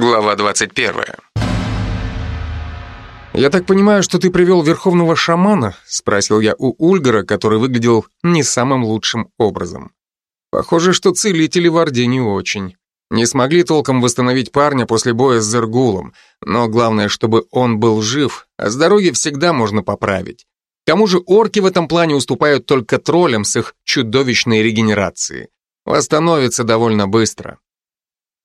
Глава 21. «Я так понимаю, что ты привел верховного шамана?» — спросил я у Ульгара, который выглядел не самым лучшим образом. Похоже, что целители в Орде не очень. Не смогли толком восстановить парня после боя с Зергулом, но главное, чтобы он был жив, а здоровье всегда можно поправить. К тому же орки в этом плане уступают только троллям с их чудовищной регенерацией. Восстановится довольно быстро.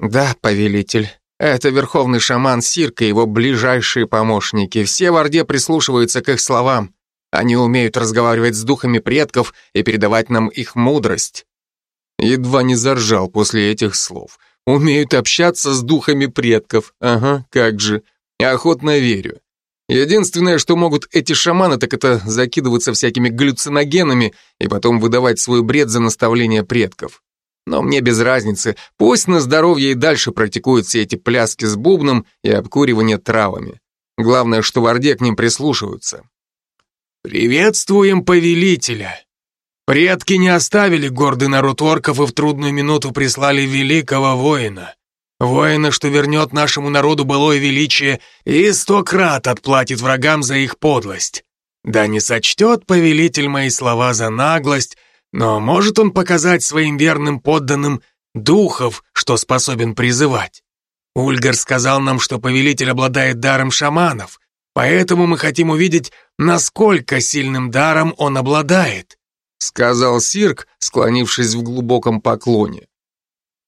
«Да, повелитель», это верховный шаман Сирка и его ближайшие помощники. Все в Орде прислушиваются к их словам. Они умеют разговаривать с духами предков и передавать нам их мудрость. Едва не заржал после этих слов. Умеют общаться с духами предков. Ага, как же. Охотно верю. Единственное, что могут эти шаманы, так это закидываться всякими галлюциногенами и потом выдавать свой бред за наставление предков. Но мне без разницы, пусть на здоровье и дальше практикуют все эти пляски с бубном и обкуривание травами. Главное, что в Орде к ним прислушиваются. «Приветствуем повелителя!» Предки не оставили гордый народ орков и в трудную минуту прислали великого воина. Воина, что вернет нашему народу былое величие и сто крат отплатит врагам за их подлость. Да не сочтет повелитель мои слова за наглость, но может он показать своим верным подданным духов, что способен призывать? Ульгар сказал нам, что повелитель обладает даром шаманов, поэтому мы хотим увидеть, насколько сильным даром он обладает», сказал Сирк, склонившись в глубоком поклоне.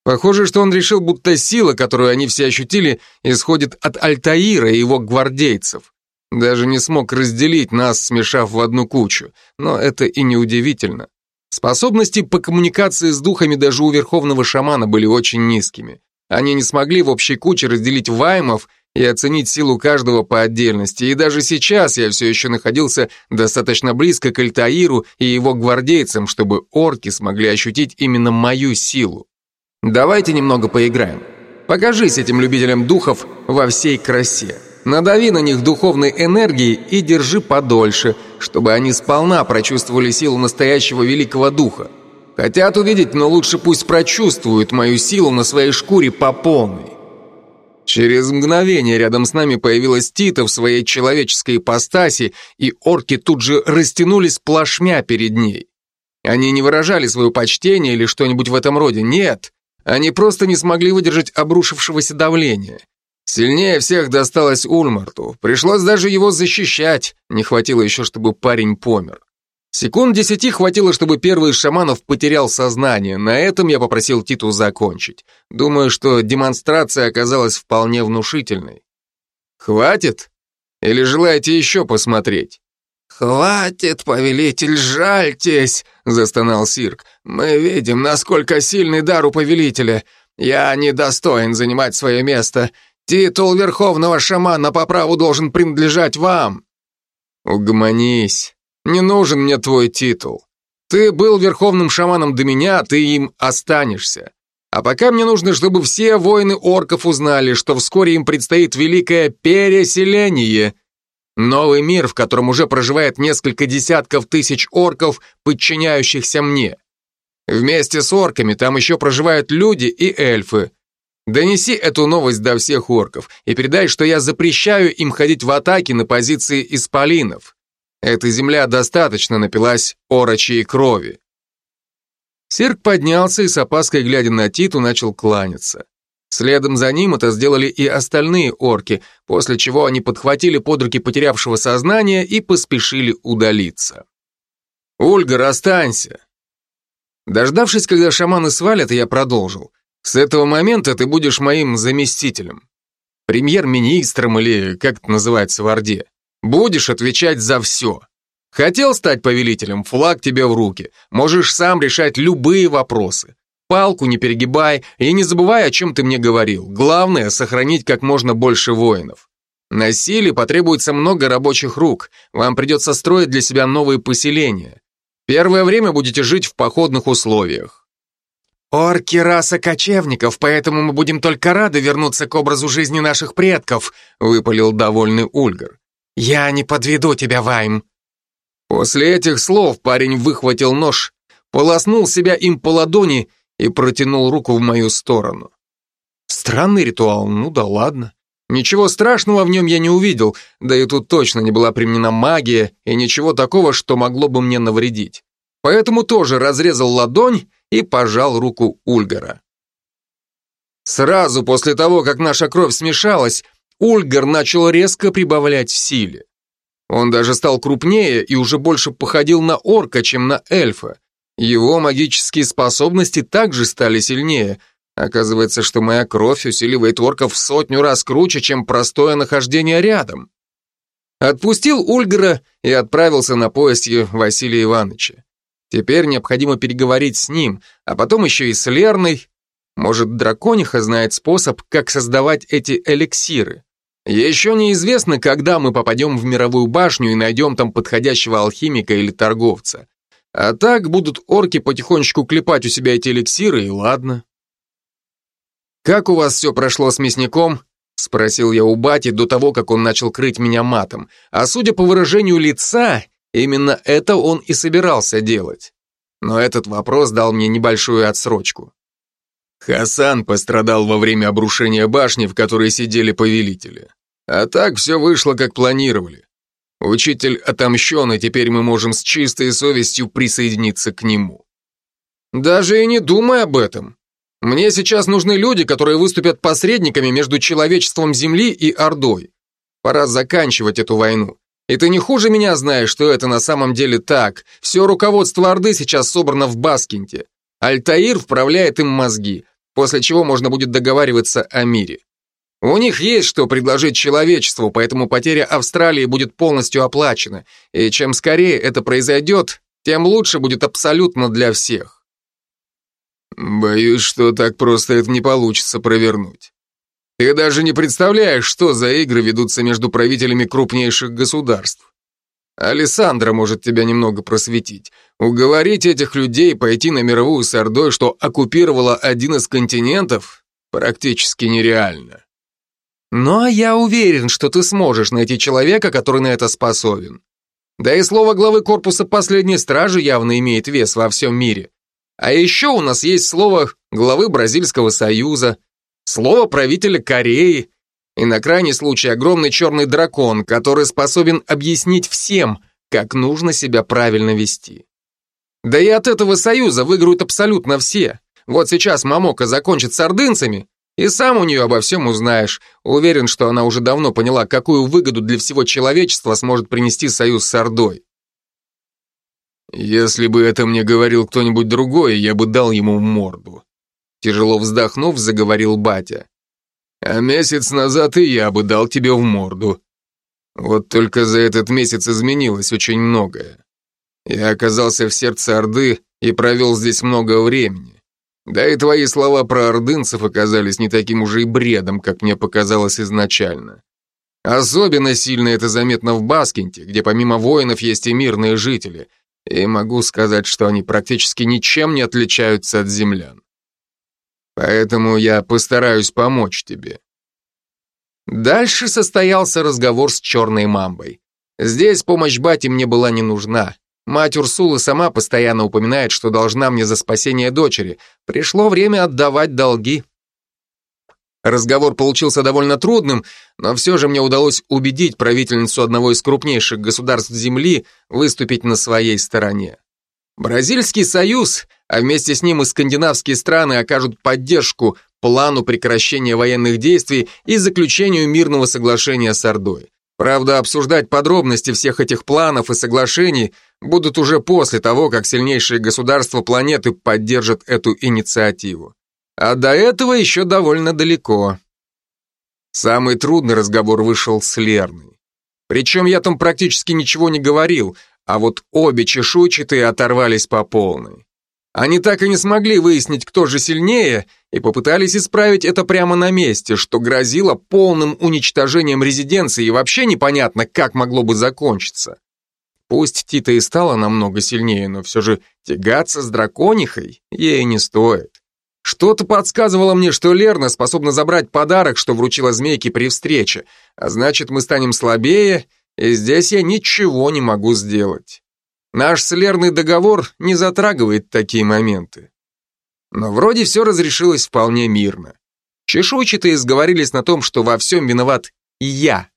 Похоже, что он решил, будто сила, которую они все ощутили, исходит от Альтаира и его гвардейцев. Даже не смог разделить нас, смешав в одну кучу, но это и не удивительно. Способности по коммуникации с духами даже у верховного шамана были очень низкими. Они не смогли в общей куче разделить ваймов и оценить силу каждого по отдельности, и даже сейчас я все еще находился достаточно близко к Альтаиру и его гвардейцам, чтобы орки смогли ощутить именно мою силу. Давайте немного поиграем. Покажись этим любителям духов во всей красе. Надави на них духовной энергией и держи подольше, чтобы они сполна прочувствовали силу настоящего великого духа. Хотят увидеть, но лучше пусть прочувствуют мою силу на своей шкуре по полной. Через мгновение рядом с нами появилась Тита в своей человеческой ипостаси, и орки тут же растянулись плашмя перед ней. Они не выражали свое почтение или что-нибудь в этом роде, нет. Они просто не смогли выдержать обрушившегося давления. Сильнее всех досталось Ульмарту. Пришлось даже его защищать. Не хватило еще, чтобы парень помер. Секунд десяти хватило, чтобы первый из шаманов потерял сознание. На этом я попросил Титу закончить. Думаю, что демонстрация оказалась вполне внушительной. Хватит? Или желаете еще посмотреть? «Хватит, повелитель, жальтесь!» — застонал Сирк. «Мы видим, насколько сильный дар у повелителя. Я недостоин занимать свое место. Титул верховного шамана по праву должен принадлежать вам. Угомонись. Не нужен мне твой титул. Ты был верховным шаманом до меня, ты им останешься. А пока мне нужно, чтобы все воины орков узнали, что вскоре им предстоит великое переселение. Новый мир, в котором уже проживает несколько десятков тысяч орков, подчиняющихся мне. Вместе с орками там еще проживают люди и эльфы, Донеси эту новость до всех орков и передай, что я запрещаю им ходить в атаки на позиции исполинов. Эта земля достаточно напилась орочьей крови. Сирк поднялся и с опаской, глядя на Титу, начал кланяться. Следом за ним это сделали и остальные орки, после чего они подхватили под руки потерявшего сознание и поспешили удалиться. «Ульгар, останься!» Дождавшись, когда шаманы свалят, я продолжил. С этого момента ты будешь моим заместителем. Премьер-министром или как это называется в Орде. Будешь отвечать за все. Хотел стать повелителем, флаг тебе в руки. Можешь сам решать любые вопросы. Палку не перегибай и не забывай, о чем ты мне говорил. Главное — сохранить как можно больше воинов. На силе потребуется много рабочих рук. Вам придется строить для себя новые поселения. Первое время будете жить в походных условиях. «Орки — раса кочевников, поэтому мы будем только рады вернуться к образу жизни наших предков», — выпалил довольный Ульгар. «Я не подведу тебя, Вайм». После этих слов парень выхватил нож, полоснул себя им по ладони и протянул руку в мою сторону. Странный ритуал, ну да ладно. Ничего страшного в нем я не увидел, да и тут точно не была применена магия и ничего такого, что могло бы мне навредить. Поэтому тоже разрезал ладонь и пожал руку Ульгара. Сразу после того, как наша кровь смешалась, Ульгар начал резко прибавлять в силе. Он даже стал крупнее и уже больше походил на орка, чем на эльфа. Его магические способности также стали сильнее. Оказывается, что моя кровь усиливает орков в сотню раз круче, чем простое нахождение рядом. Отпустил Ульгара и отправился на поиски Василия Ивановича. Теперь необходимо переговорить с ним, а потом еще и с Лерной. Может, дракониха знает способ, как создавать эти эликсиры. Еще неизвестно, когда мы попадем в мировую башню и найдем там подходящего алхимика или торговца. А так будут орки потихонечку клепать у себя эти эликсиры, и ладно. «Как у вас все прошло с мясником?» Спросил я у бати до того, как он начал крыть меня матом. А судя по выражению лица, именно это он и собирался делать. Но этот вопрос дал мне небольшую отсрочку. Хасан пострадал во время обрушения башни, в которой сидели повелители. А так все вышло, как планировали. Учитель отомщен, и теперь мы можем с чистой совестью присоединиться к нему. Даже и не думай об этом. Мне сейчас нужны люди, которые выступят посредниками между человечеством Земли и Ордой. Пора заканчивать эту войну. И ты не хуже меня знаешь, что это на самом деле так. Все руководство Орды сейчас собрано в Баскинте. Альтаир вправляет им мозги, после чего можно будет договариваться о мире. У них есть что предложить человечеству, поэтому потеря Австралии будет полностью оплачена, и чем скорее это произойдет, тем лучше будет абсолютно для всех. Боюсь, что так просто это не получится провернуть. Ты даже не представляешь, что за игры ведутся между правителями крупнейших государств. Александра может тебя немного просветить. Уговорить этих людей пойти на мировую с Ордой, что оккупировала один из континентов, практически нереально. А я уверен, что ты сможешь найти человека, который на это способен. Да и слово главы корпуса последней стражи явно имеет вес во всем мире. А еще у нас есть слово главы Бразильского союза, слово правителя Кореи и на крайний случай огромный черный дракон, который способен объяснить всем, как нужно себя правильно вести. Да и от этого союза выиграют абсолютно все. Вот сейчас Мамока закончит с ордынцами, и сам у нее обо всем узнаешь. Уверен, что она уже давно поняла, какую выгоду для всего человечества сможет принести союз с Ордой. Если бы это мне говорил кто-нибудь другой, я бы дал ему морду. Тяжело вздохнув, заговорил батя. А месяц назад и я бы дал тебе в морду. Вот только за этот месяц изменилось очень многое. Я оказался в сердце Орды и провел здесь много времени. Да и твои слова про ордынцев оказались не таким уже и бредом, как мне показалось изначально. Особенно сильно это заметно в Баскинте, где помимо воинов есть и мирные жители, и могу сказать, что они практически ничем не отличаются от землян. Поэтому я постараюсь помочь тебе. Дальше состоялся разговор с черной мамбой. Здесь помощь бати мне была не нужна. Мать Урсулы сама постоянно упоминает, что должна мне за спасение дочери. Пришло время отдавать долги. Разговор получился довольно трудным, но все же мне удалось убедить правительницу одного из крупнейших государств Земли выступить на своей стороне. Бразильский союз, а вместе с ним и скандинавские страны окажут поддержку плану прекращения военных действий и заключению мирного соглашения с Ордой. Правда, обсуждать подробности всех этих планов и соглашений будут уже после того, как сильнейшие государства планеты поддержат эту инициативу. А до этого еще довольно далеко. Самый трудный разговор вышел с Лерной. Причем я там практически ничего не говорил, а вот обе чешуйчатые оторвались по полной. Они так и не смогли выяснить, кто же сильнее, и попытались исправить это прямо на месте, что грозило полным уничтожением резиденции и вообще непонятно, как могло бы закончиться. Пусть Тита и стала намного сильнее, но все же тягаться с драконихой ей не стоит. Что-то подсказывало мне, что Лерна способна забрать подарок, что вручила змейке при встрече, а значит, мы станем слабее, и здесь я ничего не могу сделать. Наш солерный договор не затрагивает такие моменты. Но вроде все разрешилось вполне мирно. Чешуйчатые сговорились на том, что во всем виноват я.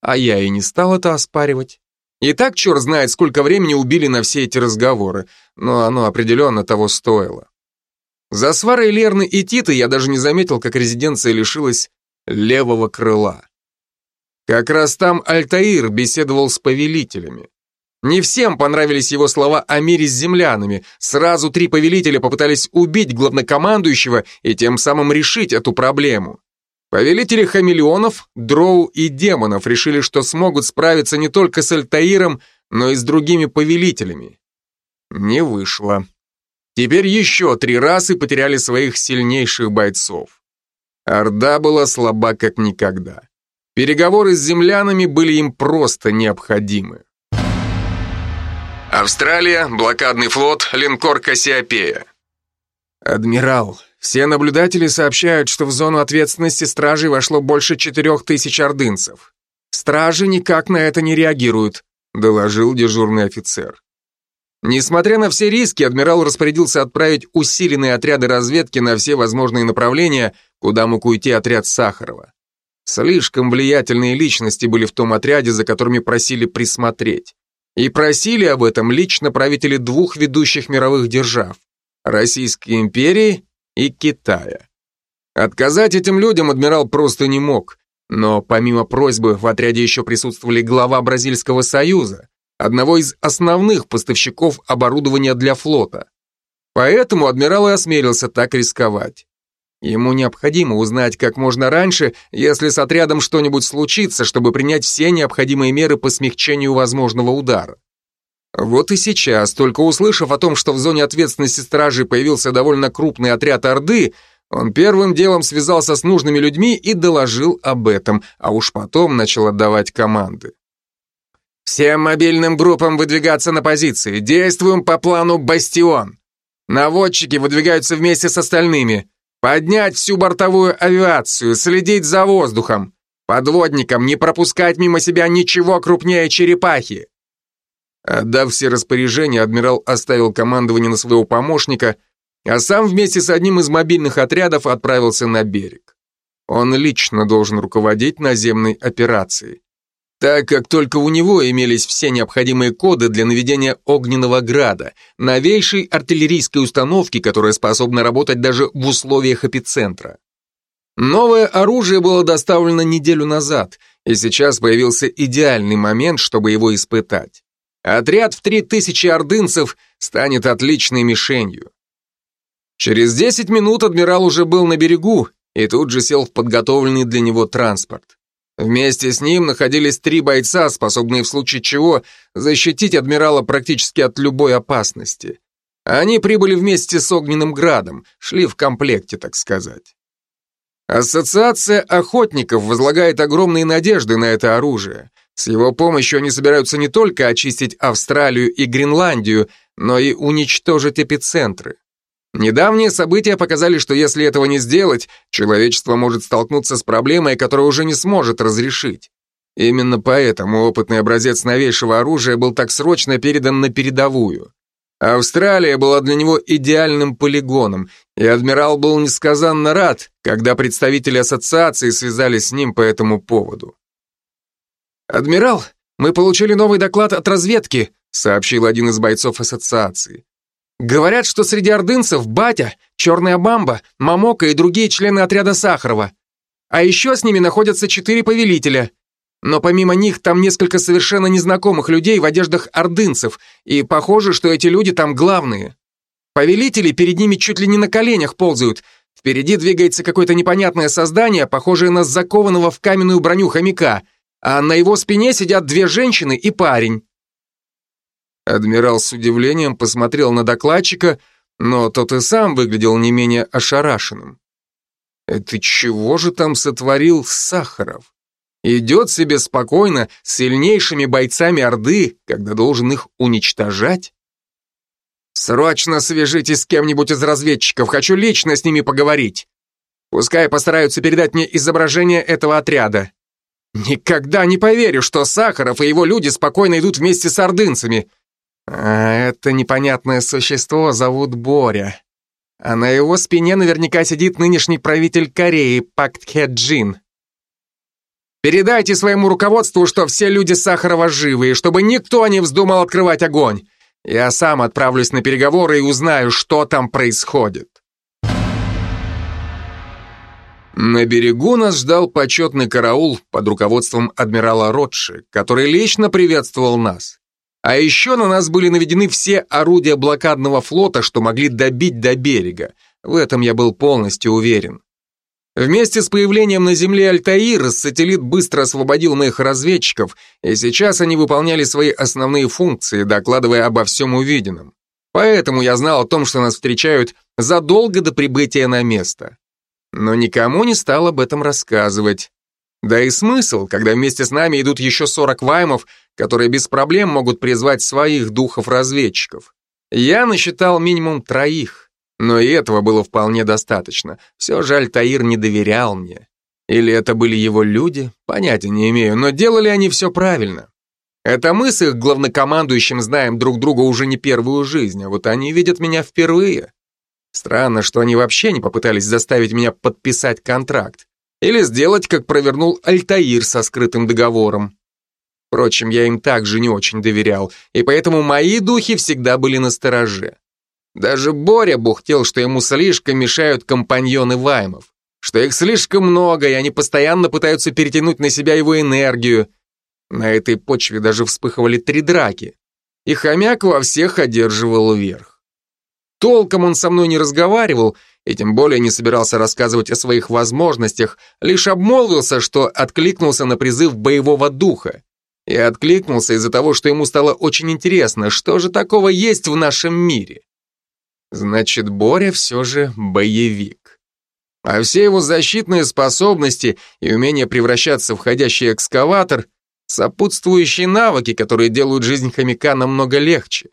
А я и не стал это оспаривать. И так черт знает, сколько времени убили на все эти разговоры, но оно определенно того стоило. За сварой Лерны и Тита я даже не заметил, как резиденция лишилась левого крыла. Как раз там Альтаир беседовал с повелителями. Не всем понравились его слова о мире с землянами. Сразу три повелителя попытались убить главнокомандующего и тем самым решить эту проблему. Повелители хамелеонов, дроу и демонов решили, что смогут справиться не только с Альтаиром, но и с другими повелителями. Не вышло. Теперь еще три расы потеряли своих сильнейших бойцов. Орда была слаба как никогда. Переговоры с землянами были им просто необходимы. Австралия, блокадный флот, линкор Кассиопея. Адмирал, все наблюдатели сообщают, что в зону ответственности стражей вошло больше четырех тысяч ордынцев. Стражи никак на это не реагируют, доложил дежурный офицер. Несмотря на все риски, адмирал распорядился отправить усиленные отряды разведки на все возможные направления, куда мог уйти отряд Сахарова. Слишком влиятельные личности были в том отряде, за которыми просили присмотреть. И просили об этом лично правители двух ведущих мировых держав – Российской империи и Китая. Отказать этим людям адмирал просто не мог, но помимо просьбы в отряде еще присутствовали глава Бразильского союза, одного из основных поставщиков оборудования для флота. Поэтому адмирал и осмелился так рисковать. Ему необходимо узнать как можно раньше, если с отрядом что-нибудь случится, чтобы принять все необходимые меры по смягчению возможного удара. Вот и сейчас, только услышав о том, что в зоне ответственности стражи появился довольно крупный отряд Орды, он первым делом связался с нужными людьми и доложил об этом, а уж потом начал отдавать команды. «Всем мобильным группам выдвигаться на позиции. Действуем по плану «Бастион». Наводчики выдвигаются вместе с остальными. Поднять всю бортовую авиацию, следить за воздухом. Подводникам не пропускать мимо себя ничего крупнее черепахи. Отдав все распоряжения, адмирал оставил командование на своего помощника, а сам вместе с одним из мобильных отрядов отправился на берег. Он лично должен руководить наземной операцией так как только у него имелись все необходимые коды для наведения огненного града, новейшей артиллерийской установки, которая способна работать даже в условиях эпицентра. Новое оружие было доставлено неделю назад, и сейчас появился идеальный момент, чтобы его испытать. Отряд в 3000 ордынцев станет отличной мишенью. Через 10 минут адмирал уже был на берегу и тут же сел в подготовленный для него транспорт. Вместе с ним находились три бойца, способные в случае чего защитить адмирала практически от любой опасности. Они прибыли вместе с Огненным Градом, шли в комплекте, так сказать. Ассоциация охотников возлагает огромные надежды на это оружие. С его помощью они собираются не только очистить Австралию и Гренландию, но и уничтожить эпицентры. Недавние события показали, что если этого не сделать, человечество может столкнуться с проблемой, которую уже не сможет разрешить. Именно поэтому опытный образец новейшего оружия был так срочно передан на передовую. Австралия была для него идеальным полигоном, и адмирал был несказанно рад, когда представители ассоциации связались с ним по этому поводу. «Адмирал, мы получили новый доклад от разведки», сообщил один из бойцов ассоциации. Говорят, что среди ордынцев Батя, Черная Бамба, Мамока и другие члены отряда Сахарова. А еще с ними находятся четыре повелителя. Но помимо них там несколько совершенно незнакомых людей в одеждах ордынцев, и похоже, что эти люди там главные. Повелители перед ними чуть ли не на коленях ползают. Впереди двигается какое-то непонятное создание, похожее на закованного в каменную броню хомяка, а на его спине сидят две женщины и парень. Адмирал с удивлением посмотрел на докладчика, но тот и сам выглядел не менее ошарашенным. Это чего же там сотворил Сахаров? Идет себе спокойно с сильнейшими бойцами Орды, когда должен их уничтожать? Срочно свяжитесь с кем-нибудь из разведчиков, хочу лично с ними поговорить. Пускай постараются передать мне изображение этого отряда. Никогда не поверю, что Сахаров и его люди спокойно идут вместе с ордынцами. А это непонятное существо зовут Боря. А на его спине наверняка сидит нынешний правитель Кореи Пак Тхе Джин. Передайте своему руководству, что все люди Сахарова живы, и чтобы никто не вздумал открывать огонь. Я сам отправлюсь на переговоры и узнаю, что там происходит. На берегу нас ждал почетный караул под руководством адмирала Ротши, который лично приветствовал нас. А еще на нас были наведены все орудия блокадного флота, что могли добить до берега. В этом я был полностью уверен. Вместе с появлением на Земле Альтаира сателлит быстро освободил моих разведчиков, и сейчас они выполняли свои основные функции, докладывая обо всем увиденном. Поэтому я знал о том, что нас встречают задолго до прибытия на место. Но никому не стал об этом рассказывать. Да и смысл, когда вместе с нами идут еще 40 ваймов, которые без проблем могут призвать своих духов-разведчиков. Я насчитал минимум троих. Но и этого было вполне достаточно. Все же Альтаир не доверял мне. Или это были его люди? Понятия не имею, но делали они все правильно. Это мы с их главнокомандующим знаем друг друга уже не первую жизнь, а вот они видят меня впервые. Странно, что они вообще не попытались заставить меня подписать контракт. Или сделать, как провернул Альтаир со скрытым договором. Впрочем, я им также не очень доверял, и поэтому мои духи всегда были на стороже. Даже Боря бухтел, что ему слишком мешают компаньоны Ваймов, что их слишком много, и они постоянно пытаются перетянуть на себя его энергию. На этой почве даже вспыхивали три драки, и хомяк во всех одерживал верх. Толком он со мной не разговаривал, и тем более не собирался рассказывать о своих возможностях, лишь обмолвился, что откликнулся на призыв боевого духа. И откликнулся из-за того, что ему стало очень интересно, что же такого есть в нашем мире. Значит, Боря все же боевик. А все его защитные способности и умение превращаться в ходящий экскаватор — сопутствующие навыки, которые делают жизнь хомяка намного легче.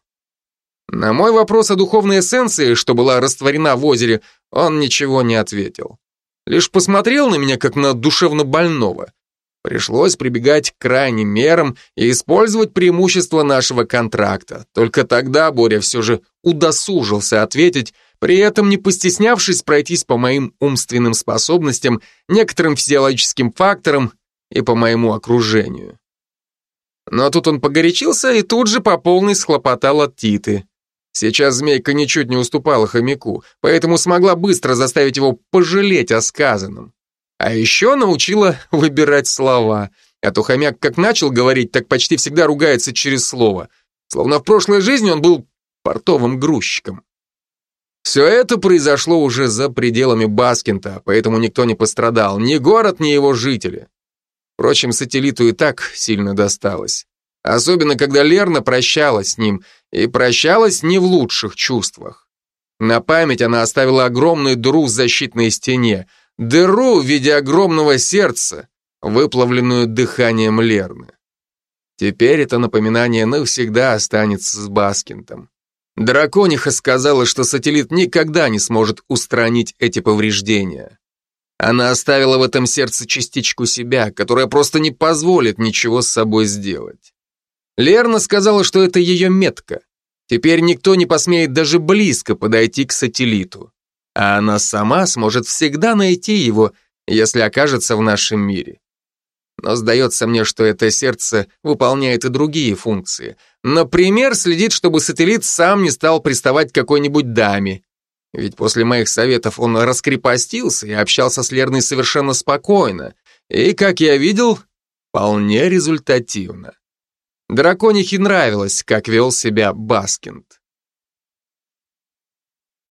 На мой вопрос о духовной эссенции, что была растворена в озере, он ничего не ответил. Лишь посмотрел на меня, как на душевно больного. Пришлось прибегать к крайним мерам и использовать преимущество нашего контракта. Только тогда Боря все же удосужился ответить, при этом не постеснявшись пройтись по моим умственным способностям, некоторым физиологическим факторам и по моему окружению. Но тут он погорячился и тут же по полной схлопотал от Титы. Сейчас змейка ничуть не уступала хомяку, поэтому смогла быстро заставить его пожалеть о сказанном. А еще научила выбирать слова. А то хомяк как начал говорить, так почти всегда ругается через слово. Словно в прошлой жизни он был портовым грузчиком. Все это произошло уже за пределами Баскинта, поэтому никто не пострадал, ни город, ни его жители. Впрочем, сателлиту и так сильно досталось. Особенно, когда Лерна прощалась с ним, и прощалась не в лучших чувствах. На память она оставила огромную дыру в защитной стене, дыру в виде огромного сердца, выплавленную дыханием Лерны. Теперь это напоминание навсегда останется с Баскинтом. Дракониха сказала, что сателлит никогда не сможет устранить эти повреждения. Она оставила в этом сердце частичку себя, которая просто не позволит ничего с собой сделать. Лерна сказала, что это ее метка. Теперь никто не посмеет даже близко подойти к сателлиту а она сама сможет всегда найти его, если окажется в нашем мире. Но сдается мне, что это сердце выполняет и другие функции. Например, следит, чтобы сателлит сам не стал приставать к какой-нибудь даме. Ведь после моих советов он раскрепостился и общался с Лерной совершенно спокойно. И, как я видел, вполне результативно. Драконихе нравилось, как вел себя Баскинд.